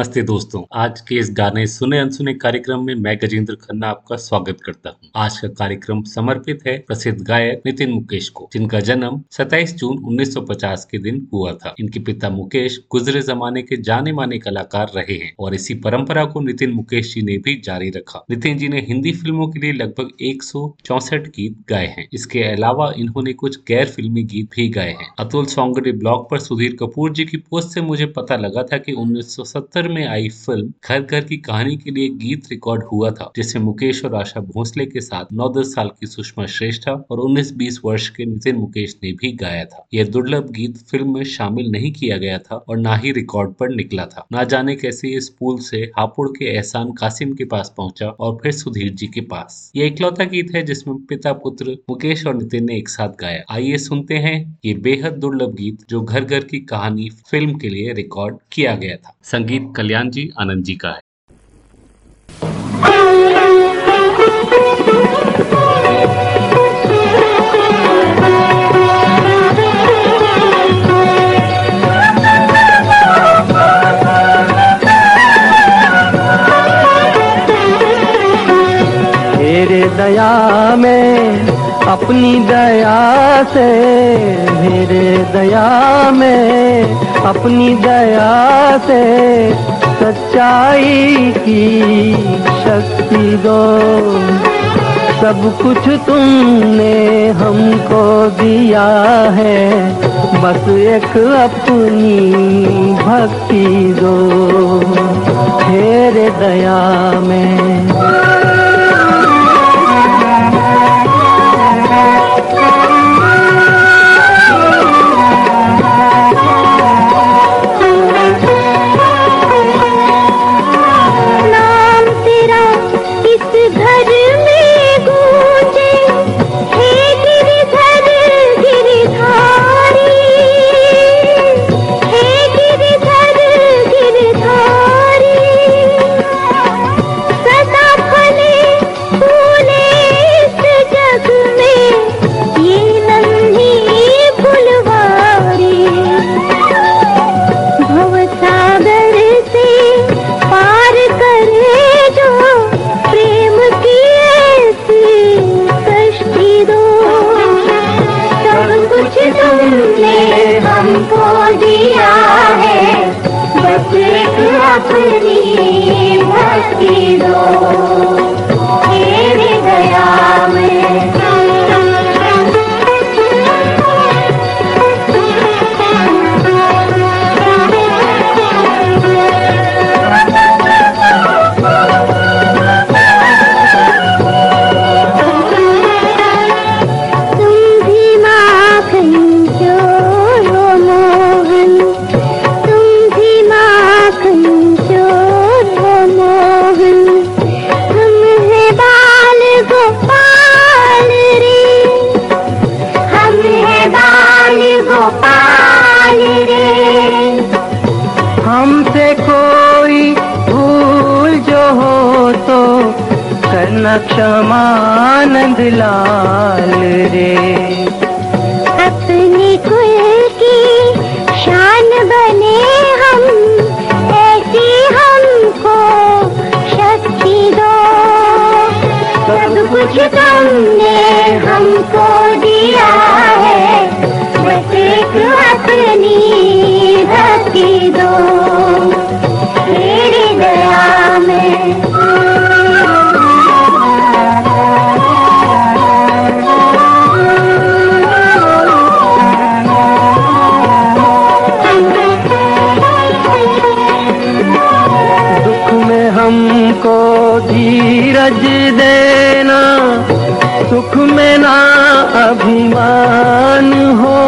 नमस्ते दोस्तों। आज के इस गाने सुने अनसुने कार्यक्रम में मैं गजेंद्र खन्ना आपका स्वागत करता हूँ। आज का कार्यक्रम समर्पित है प्रसिद्ध गायक नितिन मुकेश को, जिनका जन्म 27 जून 1950 के दिन हुआ था। इनके पिता मुकेश गुजरे जमाने के जाने माने कलाकार रहे हैं और इसी परंपरा को नितिन मुकेश जी ने भी जारी रखा। नितिन जी ने हिंदी फ़िल्मों के लिए लगभग एक गीत गाए हैं। इसके अलावा इन्होंने कुछ गैर फिल्मी गीत भी गाए हैं। अतुल सौंगडी ब्लॉग पर सुधीर कपूर जी की पोस्ट से मुझे पता लगा था की उन्नीस में आई फ़िल्म घर घर की कहानी के लिए गीत रिकॉर्ड हुआ था जिसमें मुकेश और आशा भोसले के साथ नौ दस साल की सुषमा श्रेष्ठा और उन्नीस बीस वर्ष के नितिन मुकेश ने भी गाया था। यह दुर्लभ गीत फ़िल्म में शामिल नहीं किया गया था और न ही रिकॉर्ड पर निकला था। ना जाने कैसे इस पुल से हापुड़ के एहसान कासिम के पास पहुँचा और फिर सुधीर जी के पास। ये इकलौता गीत है जिसमें पिता पुत्र मुकेश और नितिन ने एक साथ गाया। आइए सुनते हैं ये बेहद दुर्लभ गीत जो घर घर की कहानी फ़िल्म के लिए रिकॉर्ड किया गया था। संगीत कल्याण जी आनंद जी का है। मेरे दया में अपनी दया से, मेरे दया में। अपनी दया से, सच्चाई की शक्ति दो। सब कुछ तुमने हमको दिया है, बस एक अपनी भक्ति दो। तेरे दया में। Thank you. अपना क्षमानंद लाल रे। अपनी कुल की शान बने हम, ऐसी हमको शक्ति दो। सब कुछ तुमने हमको दिया है, बस एक अपनी भक्ति दो। समझ देना सुख में ना अभिमान हो।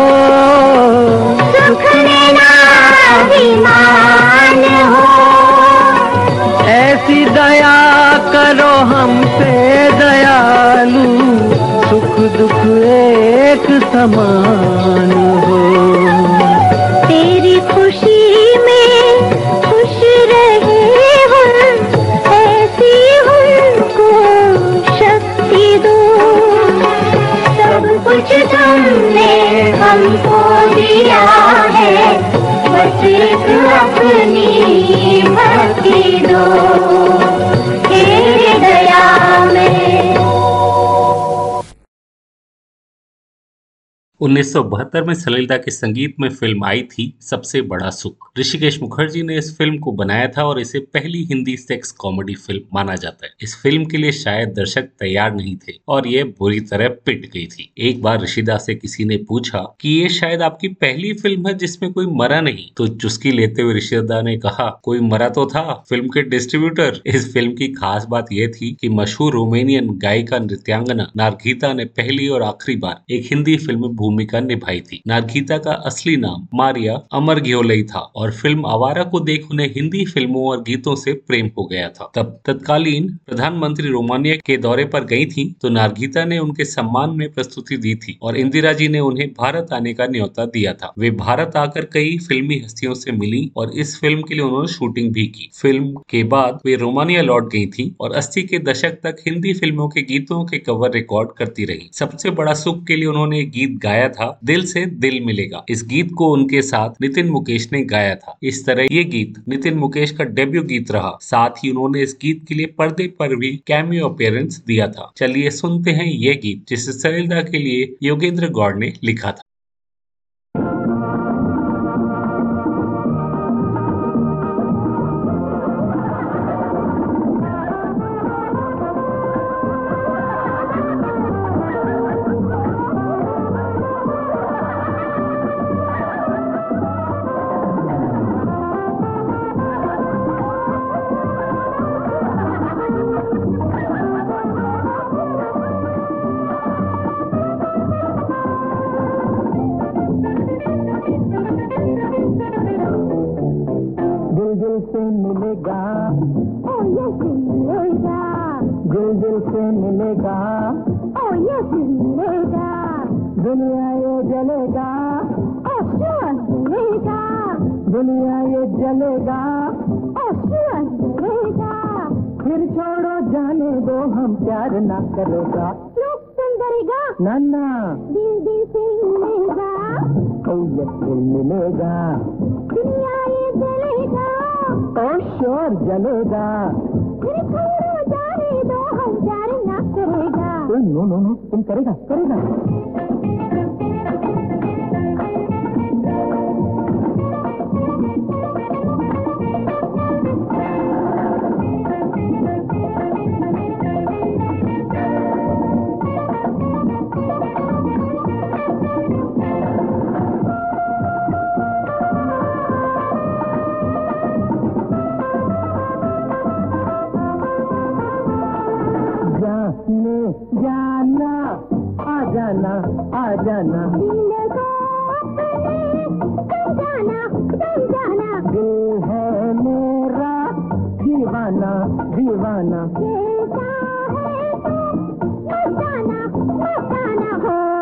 सुख में ना अभिमान हो। ऐसी दया करो हमसे दयालु सुख दुख एक समान। हमको दिया है। बस एक अपनी भक्ति दो 1972 में सलीलता के संगीत में फ़िल्म आई थी सबसे बड़ा सुख। ऋषिकेश मुखर्जी ने इस फ़िल्म को बनाया था और इसे पहली हिंदी सेक्स कॉमेडी फ़िल्म माना जाता है। इस फ़िल्म के लिए शायद दर्शक तैयार नहीं थे और ये बुरी तरह पिट गई थी। एक बार ऋषिदा से किसी ने पूछा कि ये शायद आपकी पहली फ़िल्म है जिसमें कोई मरा नहीं? तो चुस्की लेते हुए ऋषिदा ने कहा, कोई मरा तो था? फ़िल्म के डिस्ट्रीब्यूटर? इस फ़िल्म की खास बात यह थी की मशहूर रोमेनियन गायिका नृत्यांगना नारगीता ने पहली और आखिरी बार एक हिंदी फ़िल्म भूमिका निभाई थी। नारगीता का असली नाम मारिया अमर घियोलई था और फ़िल्म आवारा को देख उन्हें हिंदी फ़िल्मों और गीतों से प्रेम हो गया था। तब तत्कालीन प्रधानमंत्री रोमानिया के दौरे पर गई थी तो नारगीता ने उनके सम्मान में प्रस्तुति दी थी और इंदिरा जी ने उन्हें भारत आने का न्योता दिया था। वे भारत आकर कई फिल्मी हस्तियों से मिली और इस फ़िल्म के लिए उन्होंने शूटिंग भी की। फ़िल्म के बाद वे रोमानिया लौट गई थी और अस्सी के दशक तक हिंदी फ़िल्मों के गीतों के कवर रिकॉर्ड करती रही। सबसे बड़ा सुख के लिए उन्होंने गीत गाया गाया था, दिल से दिल मिलेगा। इस गीत को उनके साथ नितिन मुकेश ने गाया था। इस तरह ये गीत नितिन मुकेश का डेब्यू गीत रहा। साथ ही उन्होंने इस गीत के लिए पर्दे पर भी कैमियो अपेयरेंस दिया था। चलिए सुनते हैं ये गीत, जिसे सरिदा के लिए योगेंद्र गौड़ ने लिखा था। गिरेगा ओ फिर छोड़ो जाने दो हम प्यार ना करेगा। लोग सुंदरेगा। नाना। दिल दिल से मिलेगा। कोयत मिलेगा। दुनिया ये जलेगा। ओ शोर जलेगा। फिर छोड़ो जाने दो हम प्यार ना करेगा। नो नो नो तुम करेगा करेगा। जाना, आ जाना। जाना जाना दिल है मेरा हाँ,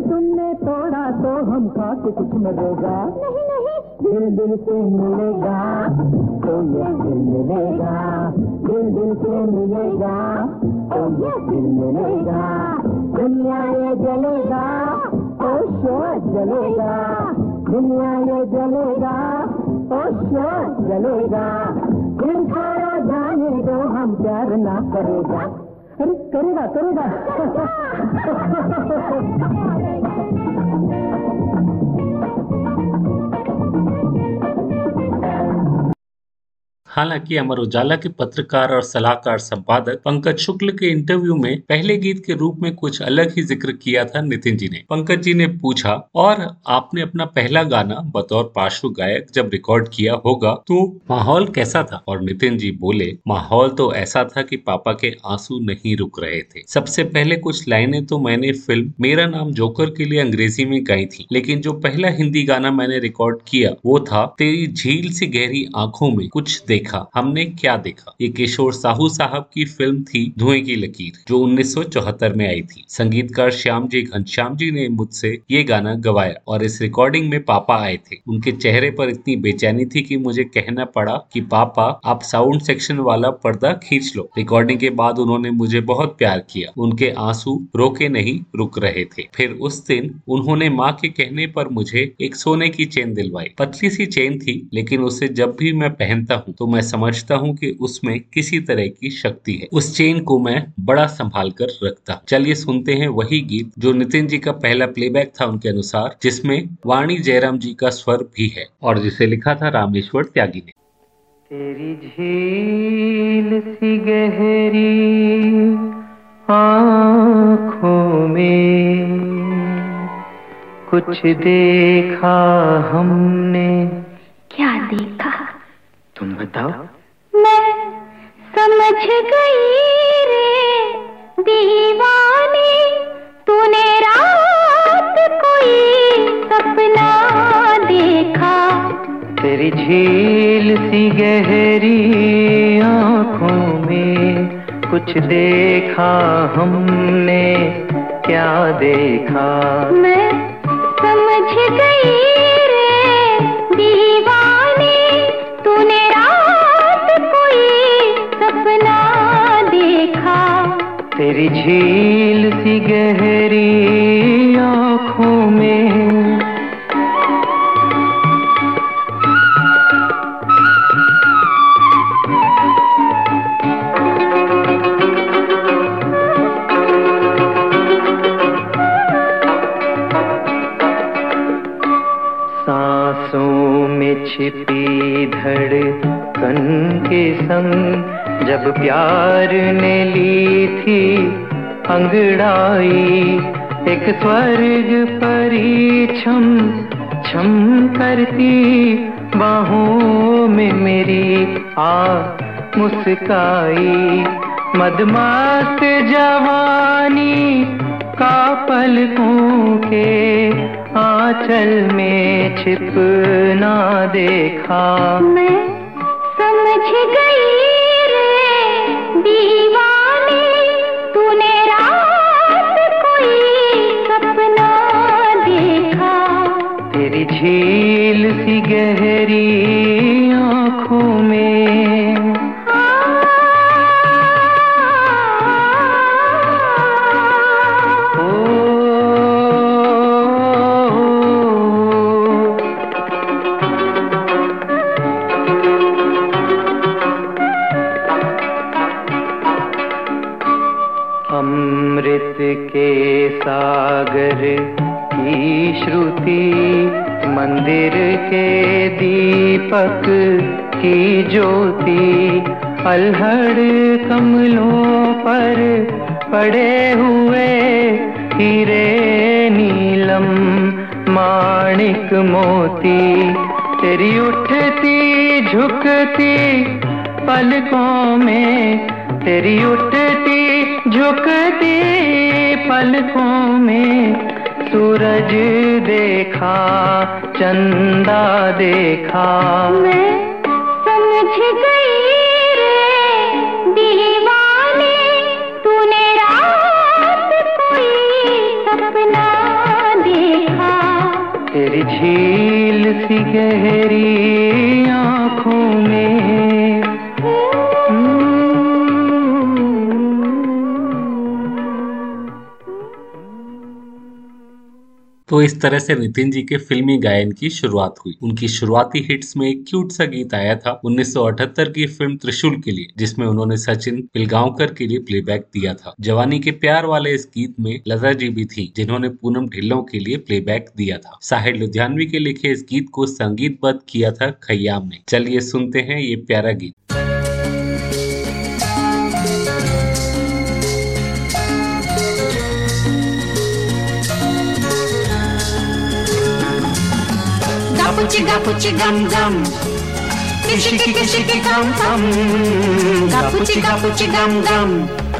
तुमने तोड़ा तो हम कुछ मरेगा। नहीं दिल दिल से मिलेगा तो ये दिल मिलेगा, दिल दिल से मिलेगा। तो दुनिया ये जलेगा तो शोर जलेगा दुनिया ये जलेगा तो शोर जलेगा। दिल सारा जाने दो, हम प्यार ना करेगा। अरे करेगा। करेगा। हालाँकि अमर उजाला के पत्रकार और सलाहकार संपादक पंकज शुक्ल के इंटरव्यू में पहले गीत के रूप में कुछ अलग ही ज़िक्र किया था नितिन जी ने। पंकज जी ने पूछा, और आपने अपना पहला गाना बतौर पार्श्व गायक जब रिकॉर्ड किया होगा तो माहौल कैसा था? और नितिन जी बोले, माहौल तो ऐसा था कि पापा के आँसू नहीं रुक रहे थे। सबसे पहले कुछ लाइनें तो मैंने फ़िल्म मेरा नाम जोकर के लिए अंग्रेज़ी में गाई थी, लेकिन जो पहला हिंदी गाना मैंने रिकॉर्ड किया वो था, तेरी झील सी गहरी आँखों में कुछ देख देखा? हमने क्या देखा? ये किशोर साहू साहब की फ़िल्म थी धुएँ की लकीर, जो 1974 में आई थी। संगीतकार श्याम जी घनश्याम जी ने मुझसे ये गाना गवाया और इस रिकॉर्डिंग में पापा आए थे। उनके चेहरे पर इतनी बेचैनी थी कि मुझे कहना पड़ा कि, पापा, आप साउंड सेक्शन वाला पर्दा खींच लो। रिकॉर्डिंग के बाद उन्होंने मुझे बहुत प्यार किया। उनके आँसू रोके नहीं रुक रहे थे। फिर उस दिन उन्होंने माँ के कहने पर मुझे एक सोने की चेन दिलवाई। पतली सी चेन थी, लेकिन उसे जब भी मैं पहनता हूँ तो मैं समझता हूँ कि उसमें किसी तरह की शक्ति है। उस चेन को मैं बड़ा संभाल कर रखता चलिए सुनते हैं वही गीत जो नितिन जी का पहला प्लेबैक था उनके अनुसार जिसमें वाणी जयराम जी का स्वर भी है और जिसे लिखा था रामेश्वर त्यागी ने। तेरी झील सी गहरी आँखों में कुछ देखा हमने। क्या देखा? तुम बताओ। मैं समझ गई रे दीवानी तूने रात कोई सपना देखा। तेरी झील सी गहरी आँखों में कुछ देखा हमने क्या देखा? मैं समझ गई तेरी झील सी गहरी आँखों में। सांसों में छिपी धड़कन के संग जब प्यार ने ली थी अंगड़ाई, एक स्वर्ग परी छम छम करती बाहों में मेरी आ मुस्काई। मदमस्त जवानी का पलकों के आंचल में छिपना देखा। मैं समझ गई झील सी गहरी पड़े हुए हीरे नीलम, माणिक मोती। तेरी उठती, झुकती पलकों में। तेरी उठती, झुकती पलकों में। सूरज देखा, चंदा देखा। मैं तरह से नितिन जी के फिल्मी गायन की शुरुआत हुई। उनकी शुरुआती हिट्स में एक क्यूट सा गीत आया था 1978 की फ़िल्म त्रिशूल के लिए, जिसमें उन्होंने सचिन पिलगांवकर के लिए प्लेबैक दिया था। जवानी के प्यार वाले इस गीत में लता जी भी थी, जिन्होंने पूनम ढिल्लों के लिए प्लेबैक दिया था। साहिर लुधियानवी के लिखे इस गीत को संगीतबद्ध किया था खयाम ने। चलिए सुनते हैं ये प्यारा गीत। Gapuchi gapuchi gum gum. Kishiki kishiki gum gum. ga puchi gum gum.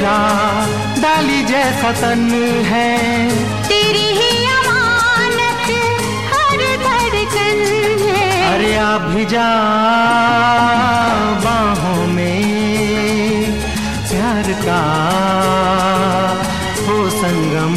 चेहरा डाली जैसा तन है। तेरी ही अमानत हर धड़कन है। अरे आप भी जा बाहों में प्यार का हो संगम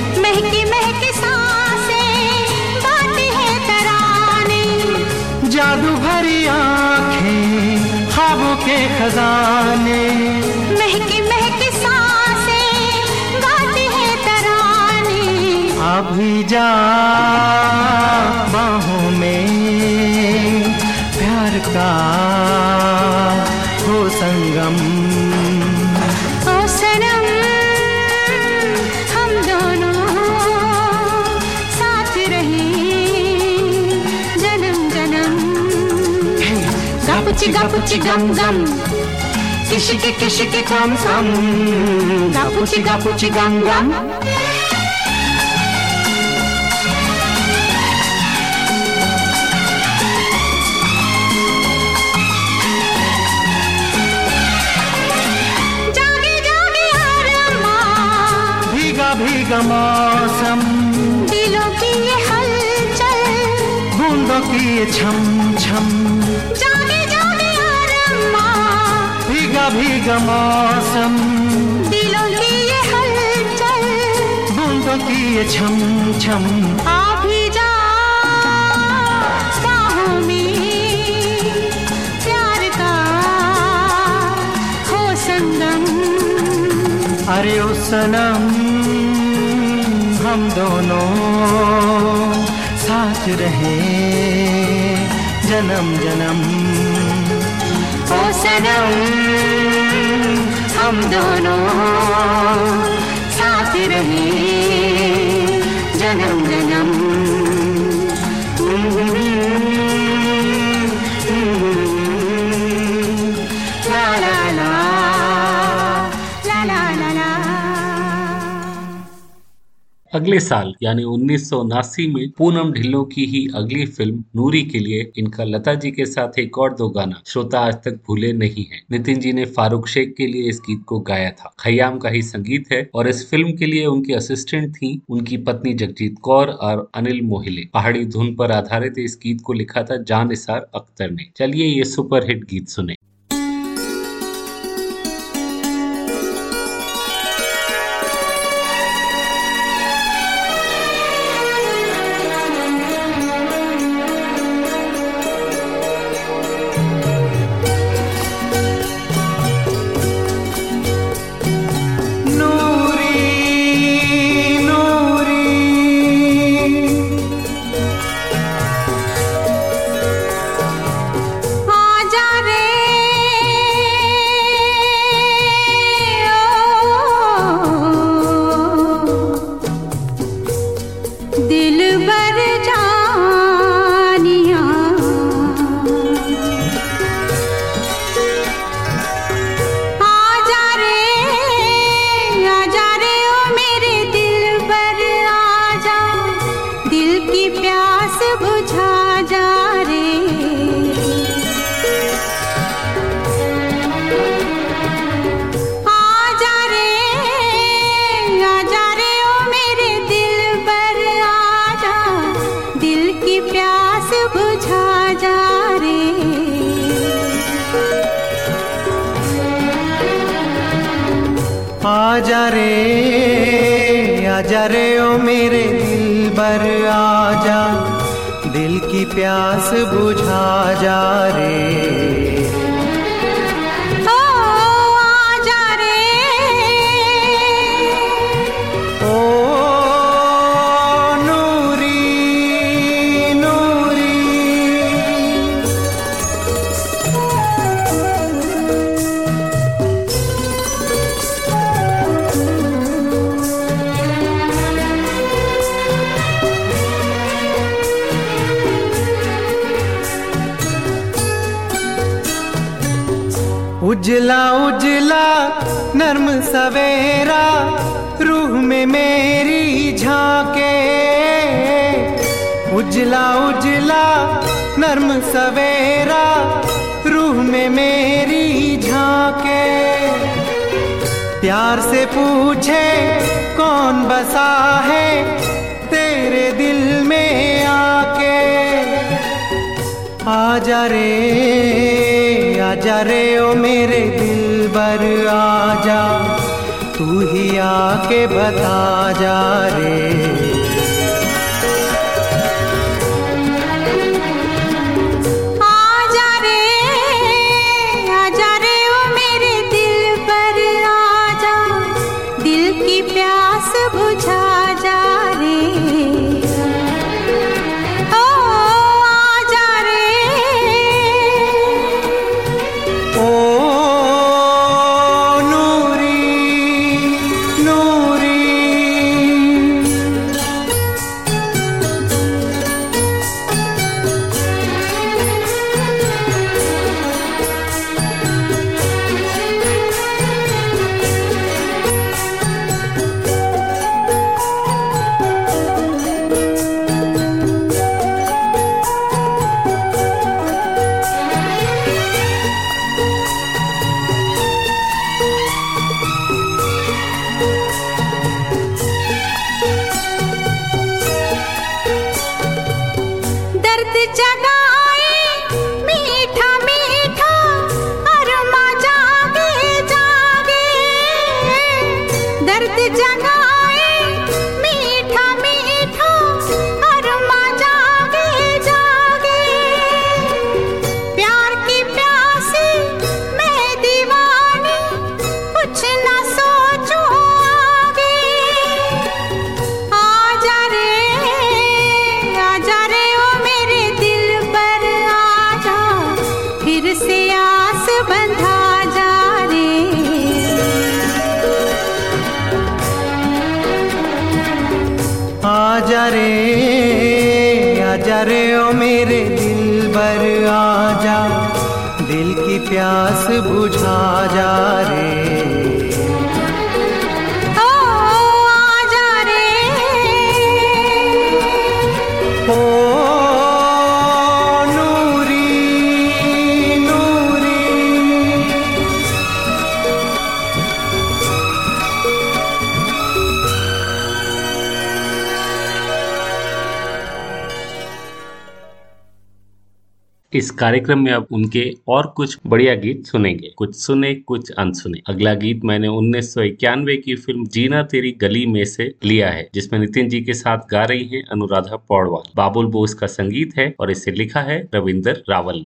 जादू भरी आँखें ख्वाबों के खजाने। महकी महकी साँसें गाती है तराने। अभी जा बाहों में प्यार का हो संगम। ओ सनम हम दोनों Kishiki gum gum. Gapuchi gapuchi gum gum. जागे जागे अरमा भीगा भीगा मौसम दिलों की ये हलचल बूंदों की ये छम छम भीगा मौसम। दिलों की ये हलचल। बूंदों की ये छम छम आ भी जा बाहों में प्यार का हो संगम अरे ओ सनम हम दोनों साथ रहे जन्म जन्म। ओ हम दोनों साथ रहे। जन्म जन्म। अगले साल, यानी उन्नीस सौ उनासी में पूनम ढिल्लों की ही अगली फ़िल्म नूरी के लिए इनका लता जी के साथ एक और दो गाना, श्रोता आज तक भूले नहीं है। नितिन जी ने फारूक शेख के लिए इस गीत को गाया था। खयाम का ही संगीत है और इस फ़िल्म के लिए उनकी असिस्टेंट थी उनकी पत्नी जगजीत कौर और अनिल मोहिले। पहाड़ी धुन पर आधारित इस गीत को लिखा था जान निसार अख्तर ने। चलिए ये सुपरहिट गीत सुने। प्यार से पूछे, कौन बसा है तेरे दिल में आके? आ जा रे आ जा रे, ओ मेरे दिल बर जा तू ही आके बता जा रे। दिल आ आजा दिल की प्यास बुझा जा रे। इस कार्यक्रम में अब उनके और कुछ बढ़िया गीत सुनेंगे। कुछ सुने, कुछ अनसुने। अगला गीत मैंने उन्नीस सौ इक्यानवे की फ़िल्म जीना तेरी गली में से लिया है, जिसमें नितिन जी के साथ गा रही हैं अनुराधा पौडवाल। बाबुल बोस का संगीत है और इसे लिखा है रविंदर रावल।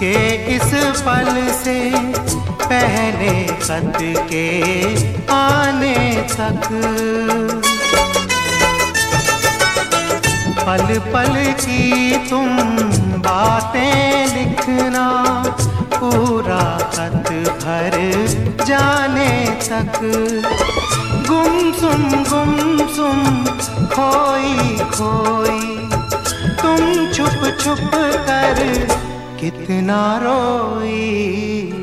के इस पल से पहले खत के आने तक। पल पल की तुम बातें लिखना, पूरा खत भर जाने तक। गुम सुम, खोई खोई, तुम छुप छुप कर कितना रोई।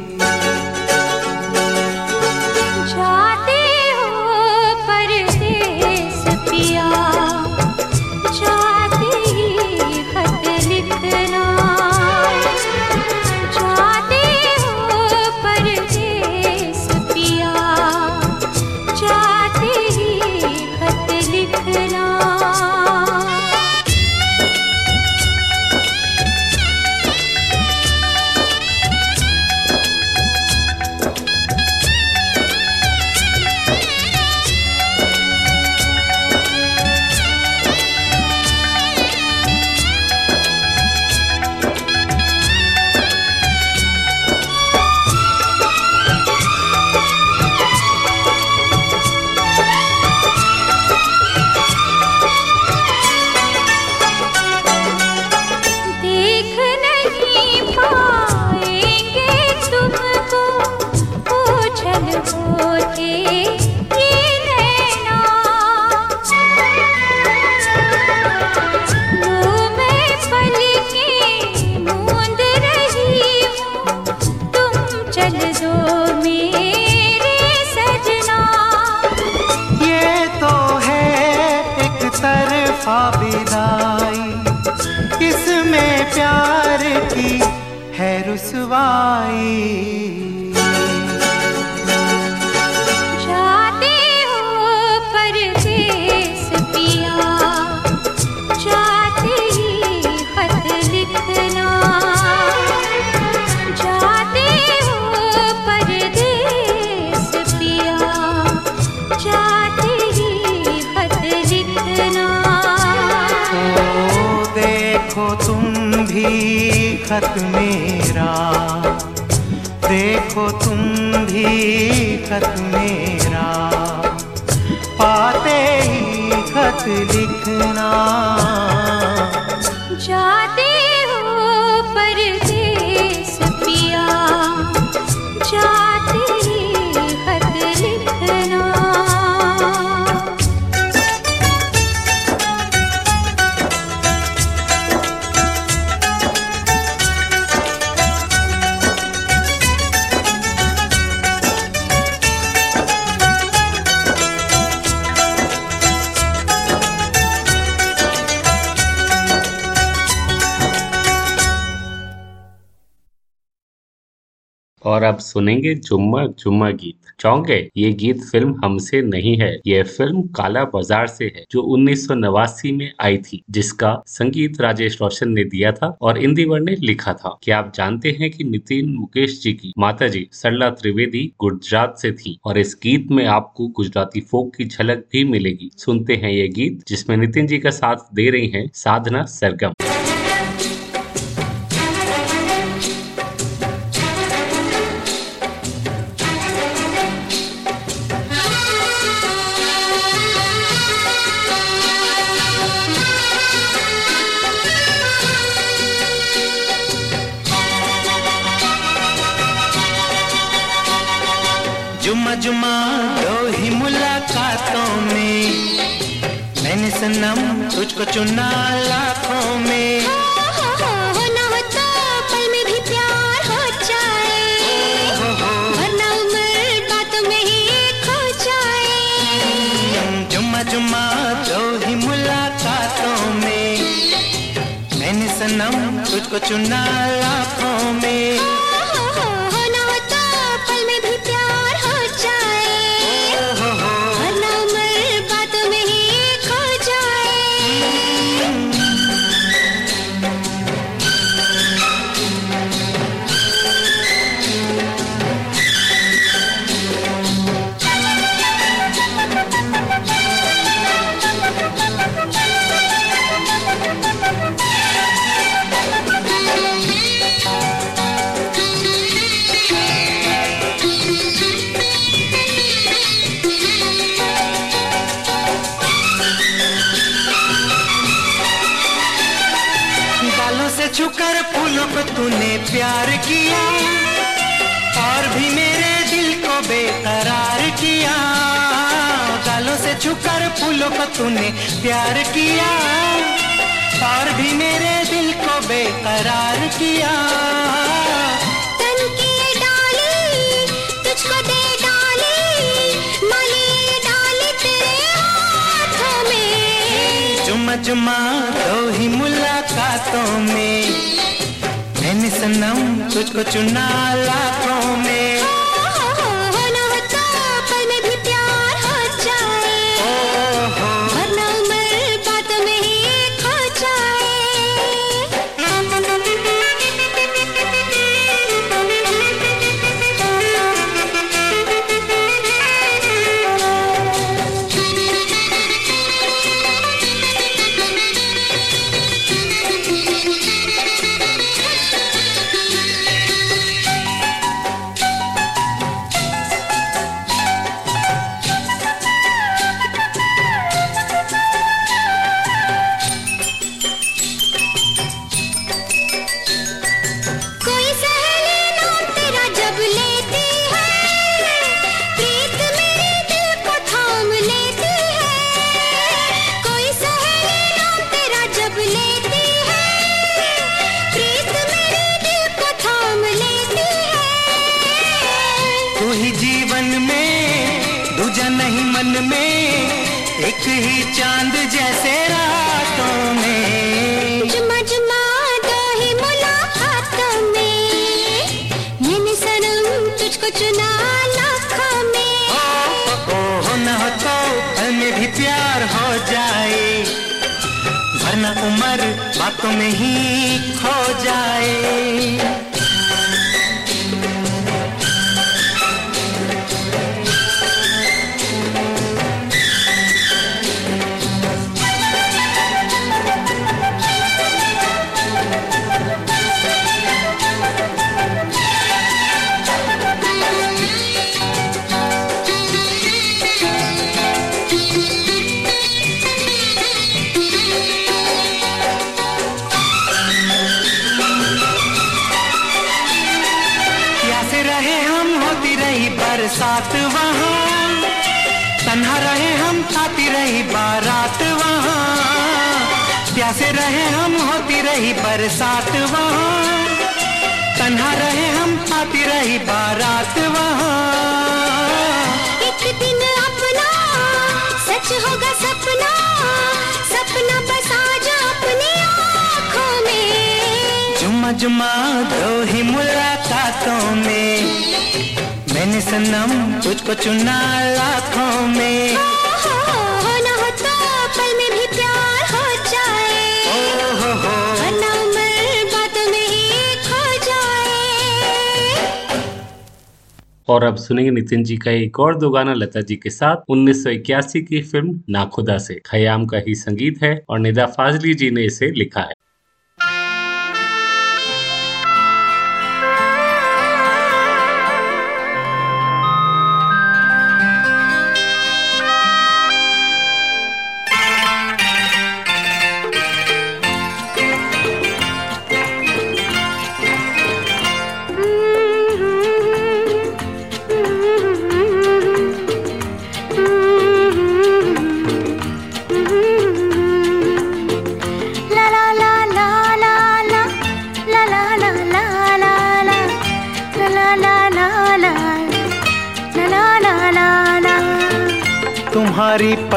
खत मेरा पाते ही खत लिखना। सुनेंगे जुम्मा जुम्मा गीत। चौंके ये गीत फ़िल्म हमसे नहीं है यह फ़िल्म काला बाज़ार से है, जो उन्नीस सौ नवासी में आई थी, जिसका संगीत राजेश रोशन ने दिया था और इंदिवर ने लिखा था। क्या आप जानते हैं कि नितिन मुकेश जी की माता जी सरला त्रिवेदी गुजरात से थी और इस गीत में आपको गुजराती फोक की झलक भी मिलेगी। सुनते हैं ये गीत, जिसमें नितिन जी का साथ दे रही हैं साधना सरगम। तुझको चुना लाखों में। हो तो पल में भी प्यार हो जाए। वरना उम्र बातों में ही खो जाए जुम्मा जुम्मा दो ही मुलाकातों में। मैंने सनम तुझको चुना लाखों प्यार किया और भी मेरे दिल को बेकरार किया। गालों से छुकर फूलों को तूने प्यार किया और भी मेरे दिल को बेकरार किया। डाली तुझको दे डाली माली डाली तेरे हाथों में। जुम्मा जुम्मा दो ही मुलाकातों में। सनम तुझको चुना लाखों में। ही चाँद जैसे रातों में। जुम्मा दो ही मुलाकातों में। सनम तुझको चुना लाखों में। ओ हो न हो तो पल में भी प्यार हो जाए। वरना उम्र बातों में ही खो जाए। में जुम्मा जुम्मा दो ही मुलाकातों में। मैंने सनम तुझको चुना लाखों में। हो, हो न हो तो पल में भी प्यार हो जाए। हो हो। वरना उम्र बातों में ही खो जाए। और अब सुनेंगे नितिन जी का एक और दो गाना लता जी के साथ 1981 की फ़िल्म नाखुदा से। खयाम का ही संगीत है और निदा फाजली जी ने इसे लिखा है।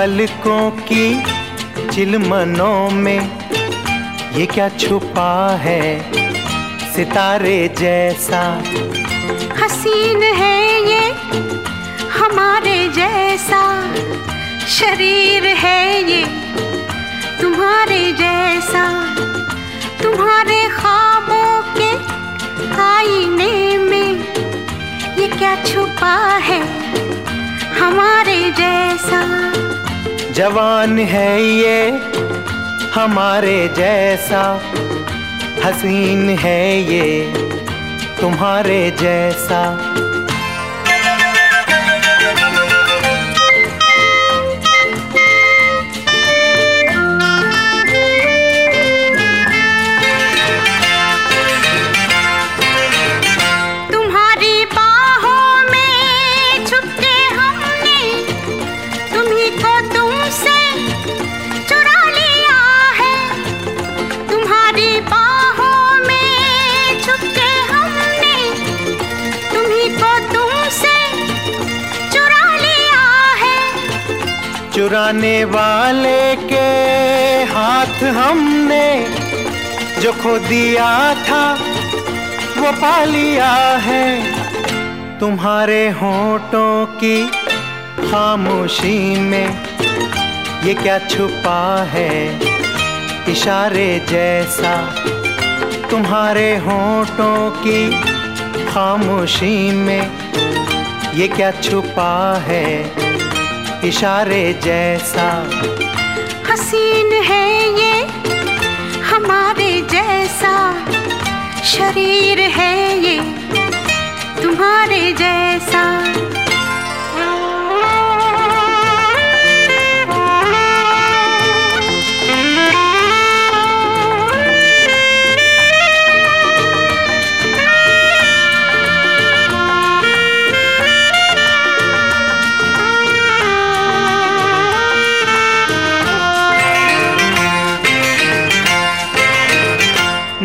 पलकों की चिलमनों में ये क्या छुपा है? सितारे जैसा। हसीन है ये हमारे जैसा। शरीर है ये तुम्हारे जैसा। तुम्हारे ख्वाबों के आईने में ये क्या छुपा है? हमारे जैसा। जवान है ये हमारे जैसा हसीन है ये तुम्हारे जैसा। चुराने वाले के हाथ हमने जो खो दिया था, वो पा लिया है। तुम्हारे होठों की खामोशी में ये क्या छुपा है? इशारे जैसा तुम्हारे होठों की खामोशी में ये क्या छुपा है? इशारे जैसा। हसीन है ये हमारे जैसा। शरीर है ये तुम्हारे जैसा।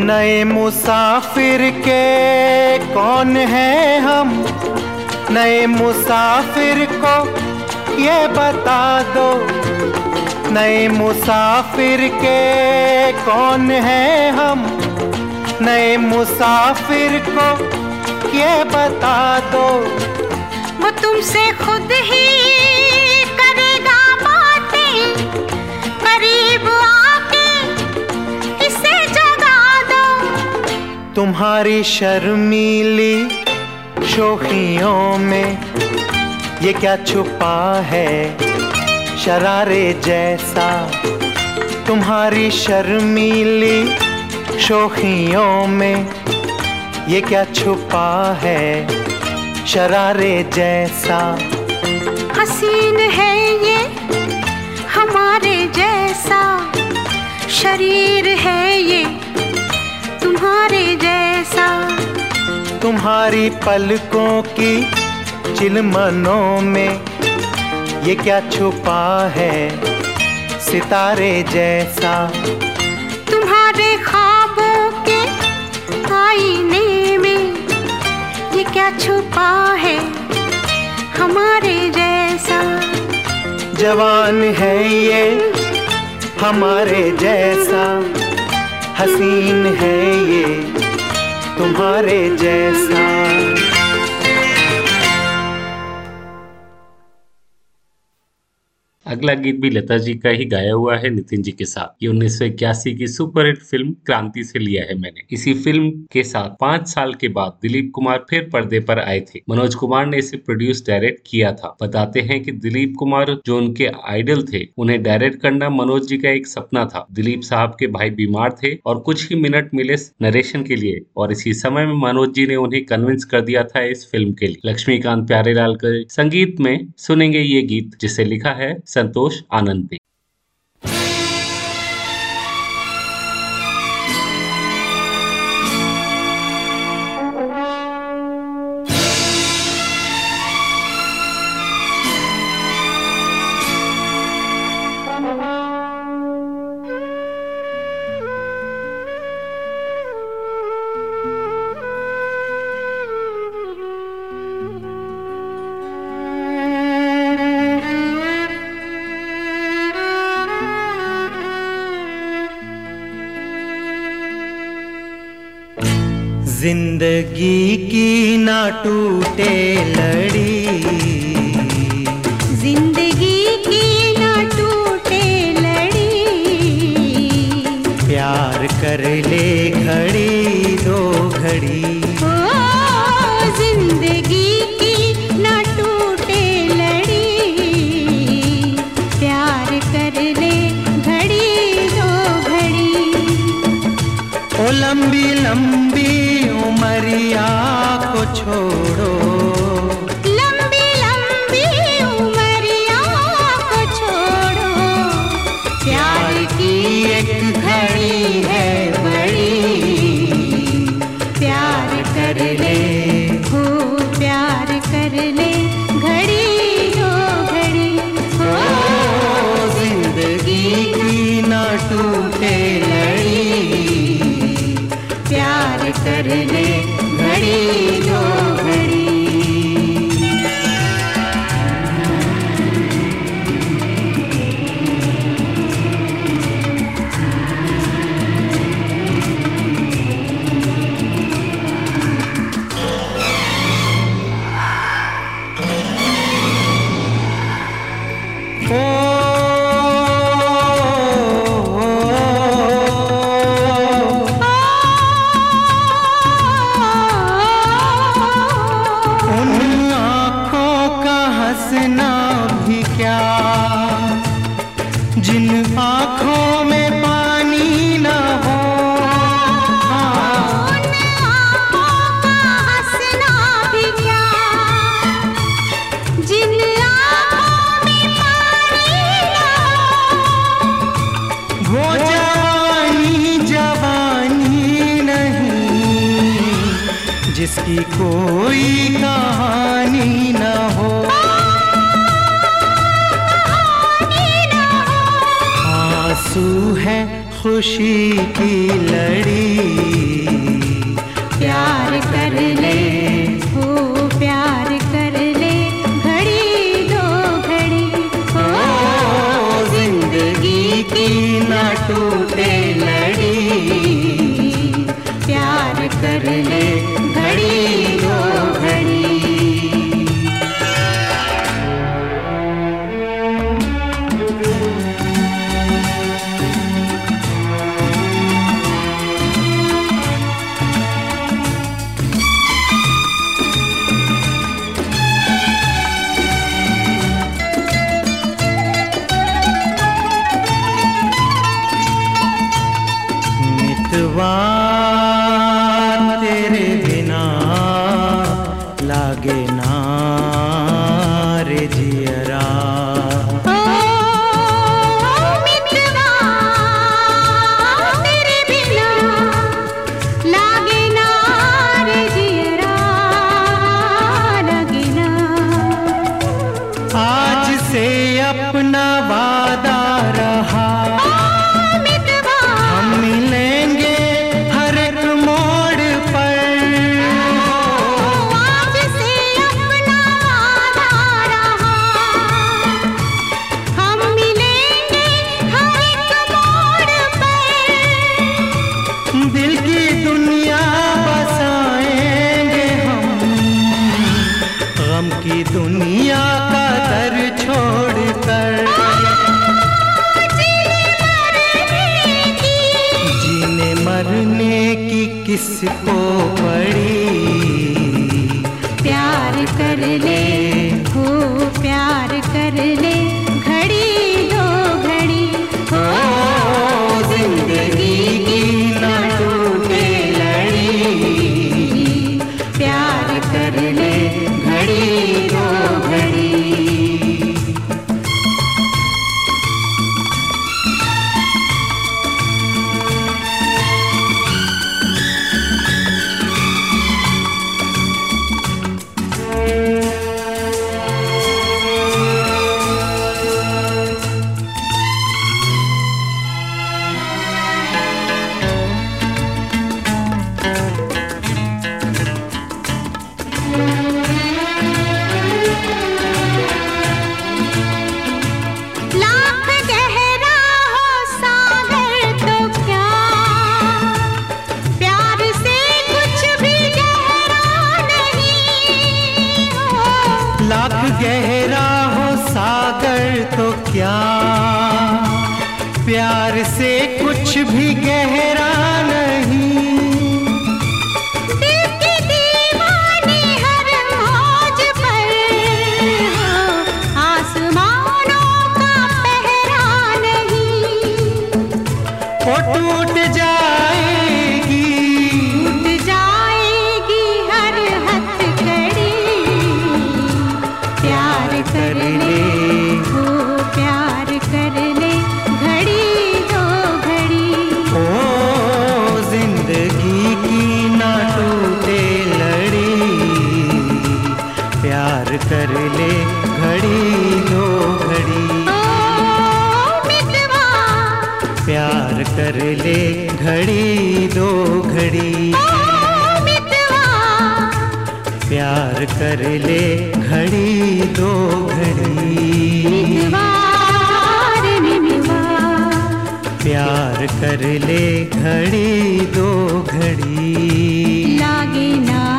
नए मुसाफिर के कौन है हम? नए मुसाफिर को ये बता दो। नए मुसाफिर के कौन है हम? नए मुसाफिर को ये बता दो। वो तुमसे खुद ही करेगा बातें। करीब आके तुम्हारी शर्मीली शोखियों में ये क्या छुपा है? शरारे जैसा तुम्हारी शर्मीली शोखियों में ये क्या छुपा है? शरारे जैसा हसीन है ये हमारे जैसा, शरीर है ये तुम्हारे जैसा। तुम्हारी पलकों की चिलमनों में ये क्या छुपा है? सितारे जैसा। तुम्हारे ख्वाबों के आईने में ये क्या छुपा है? हमारे जैसा। जवान है ये हमारे जैसा। हसीन है ये तुम्हारे जैसा। अगला गीत भी लता जी का ही गाया हुआ है, नितिन जी के साथ। ये उन्नीस सौ इक्यासी की सुपरहिट फ़िल्म क्रांति से लिया है मैंने। इसी फ़िल्म के साथ पाँच साल के बाद दिलीप कुमार फिर पर्दे पर आए थे। मनोज कुमार ने इसे प्रोड्यूस डायरेक्ट किया था। बताते हैं कि दिलीप कुमार जो उनके आइडल थे, उन्हें डायरेक्ट करना मनोज जी का एक सपना था। दिलीप साहब के भाई बीमार थे और कुछ ही मिनट मिले नरेशन के लिए और इसी समय में मनोज जी ने उन्हें कन्विंस कर दिया था इस फ़िल्म के लिए। लक्ष्मीकांत प्यारेलाल के संगीत में सुनेंगे ये गीत, जिसे लिखा है संतोष आनंद ने ज़िंदगी की ना टूटे लड़ी। छोड़ो। की कर ले घड़ी दो घड़ी। प्यार कर ले घड़ी दो घड़ी। लागे ना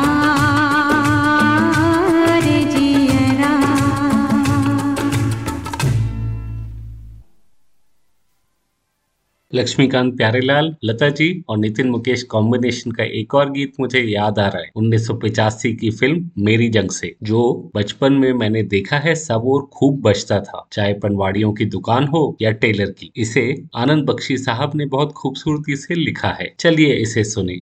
लक्ष्मीकांत प्यारेलाल लता जी और नितिन मुकेश कॉम्बिनेशन का एक और गीत मुझे याद आ रहा है। उन्नीस की फ़िल्म मेरी जंग से, जो बचपन में मैंने देखा है, सब और खूब बचता था। चाहे पनवाड़ियों की दुकान हो या टेलर की, इसे आनंद बख्शी साहब ने बहुत खूबसूरती से लिखा है। चलिए इसे सुने।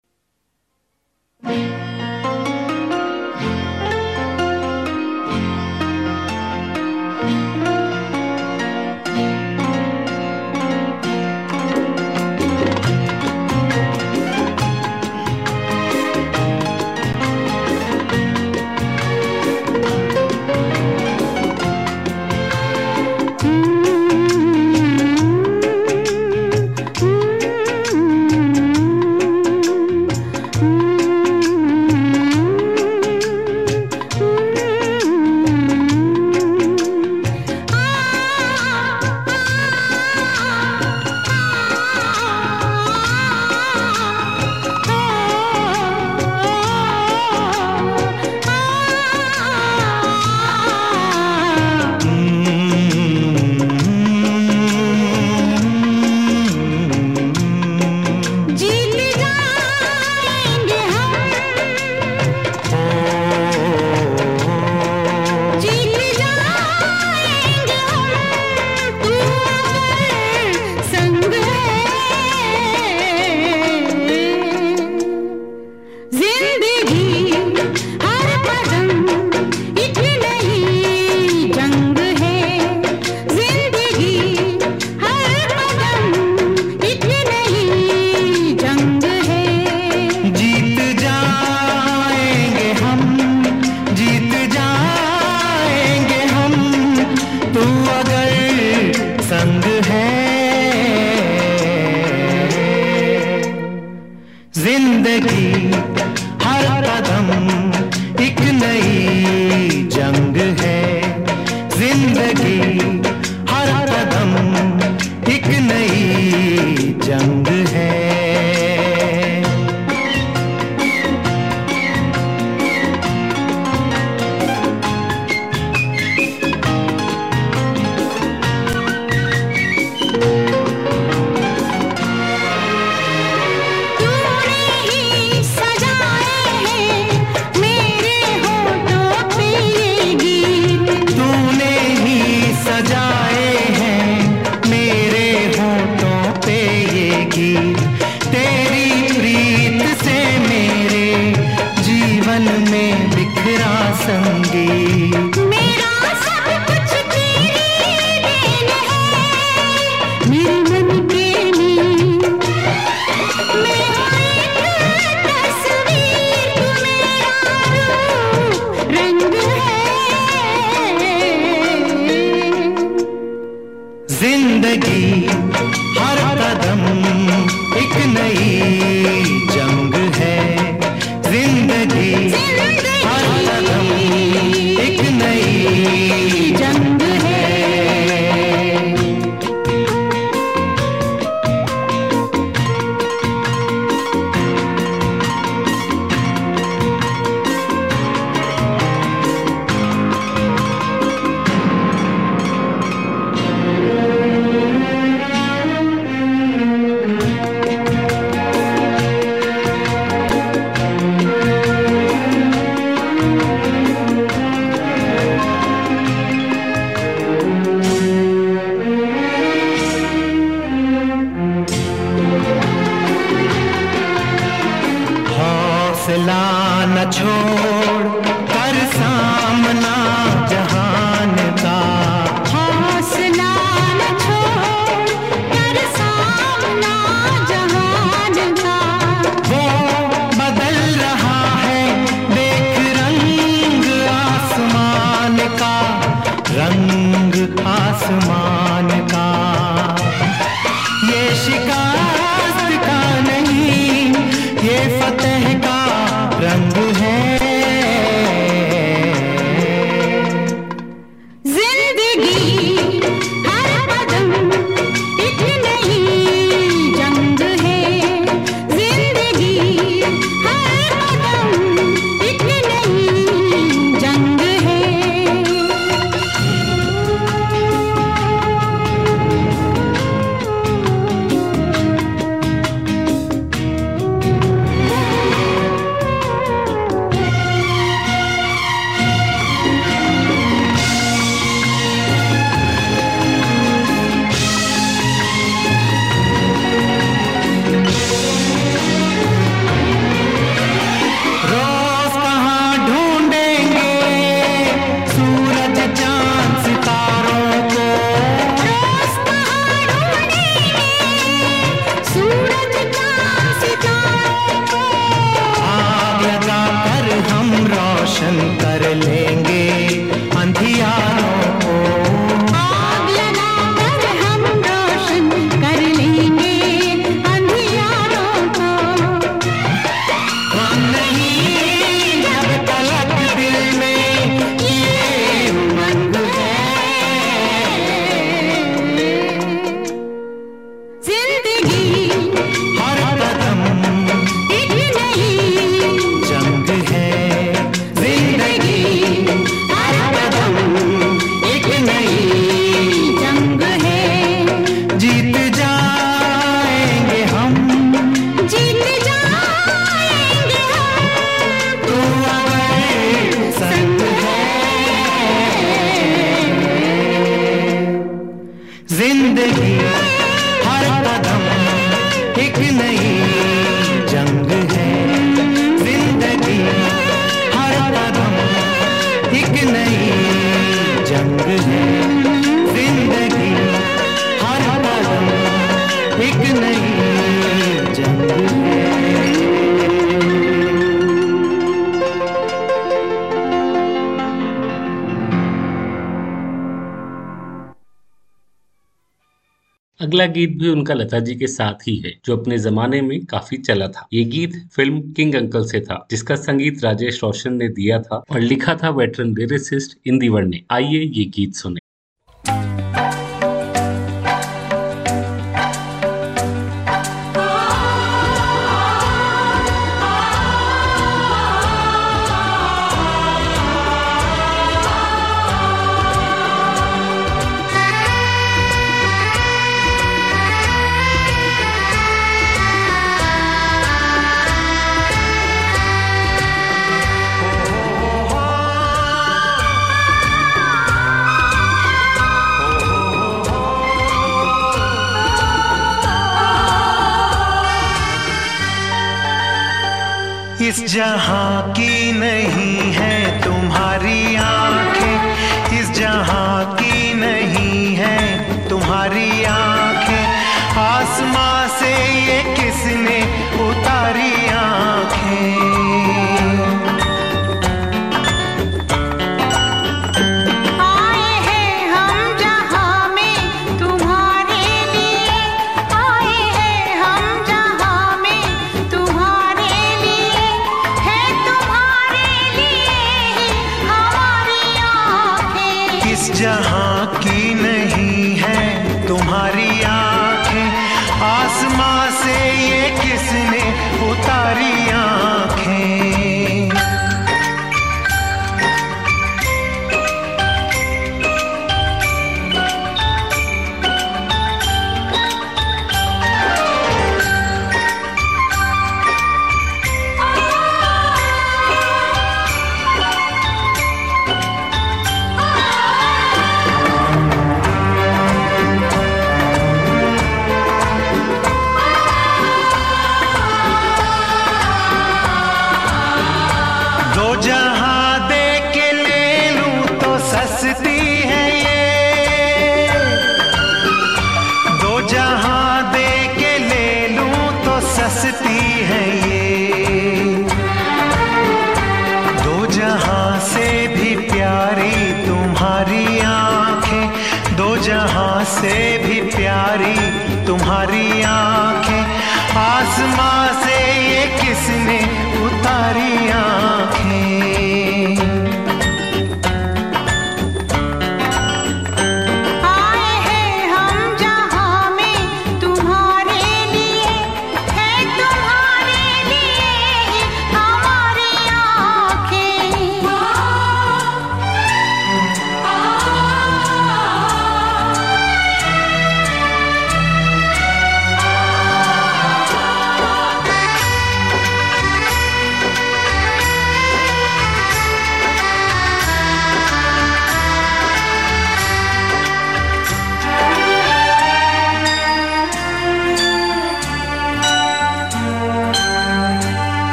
अगला गीत भी उनका लता जी के साथ ही है, जो अपने जमाने में काफ़ी चला था। ये गीत फ़िल्म किंग अंकल से था, जिसका संगीत राजेश रोशन ने दिया था और लिखा था वेटरन लिरिसिस्ट इंदिवर ने। आइए ये गीत सुने।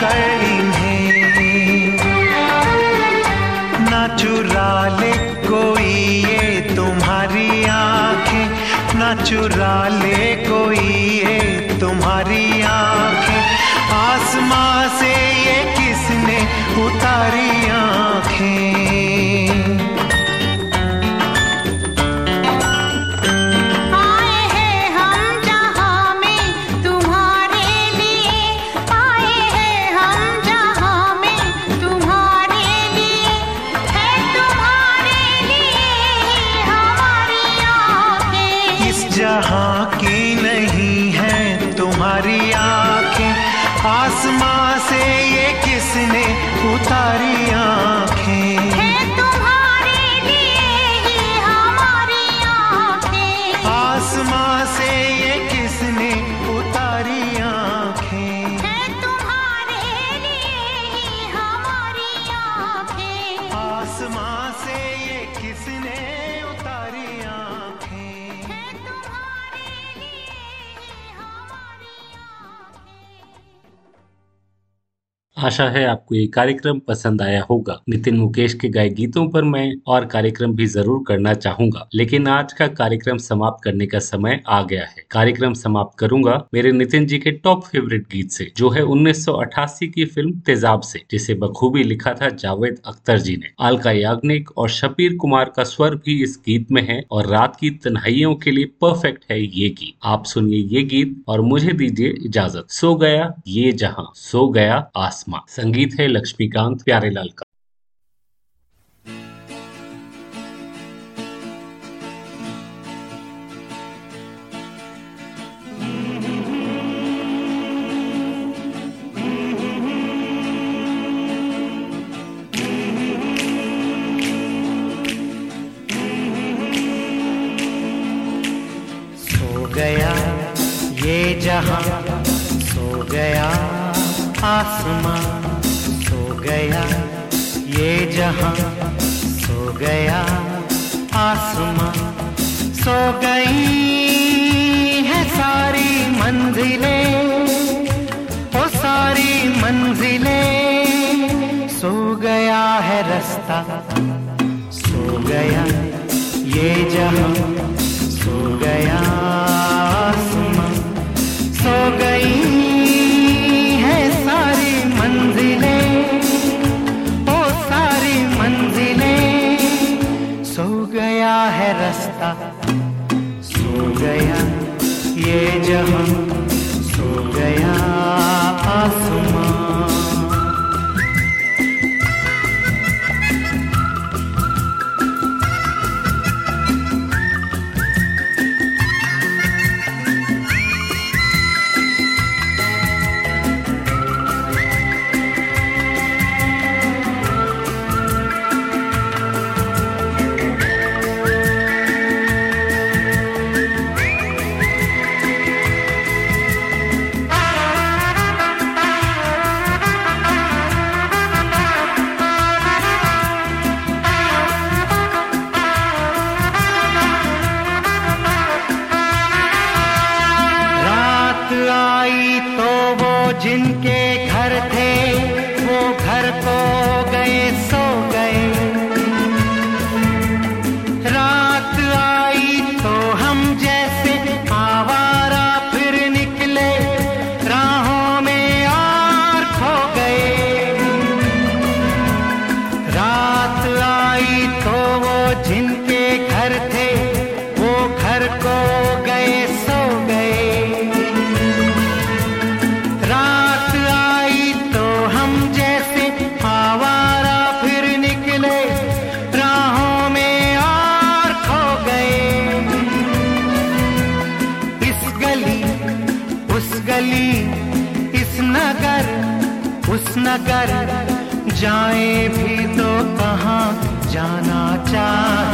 caer आशा है आपको ये कार्यक्रम पसंद आया होगा। नितिन मुकेश के गाय गीतों पर मैं और कार्यक्रम भी ज़रूर करना चाहूँगा। लेकिन आज का कार्यक्रम समाप्त करने का समय आ गया है। कार्यक्रम समाप्त करूँगा मेरे नितिन जी के टॉप फेवरेट गीत से, जो है 1988 की फ़िल्म तेजाब से, जिसे बखूबी लिखा था जावेद अख्तर जी ने। अलका याग्निक और शबीर कुमार का स्वर भी इस गीत में है और रात की तन्हाइयों के लिए परफेक्ट है ये गीत। आप सुनिए ये गीत और मुझे दीजिए इजाज़त। सो गया ये जहाँ, सो गया आसमां संगीत है लक्ष्मीकांत प्यारेलाल का। गया ये जहाँ सो गया आसमां सो गया, ये जहाँ सो गया, आसमां सो गई है सारी मंजिलें, ओ सारी मंजिलें। सो गया है रास्ता, सो गया, ये जहाँ सो गया, आसमां सो गई। था। सो गया ये जहाँ सो गया आँसू। जाना चाह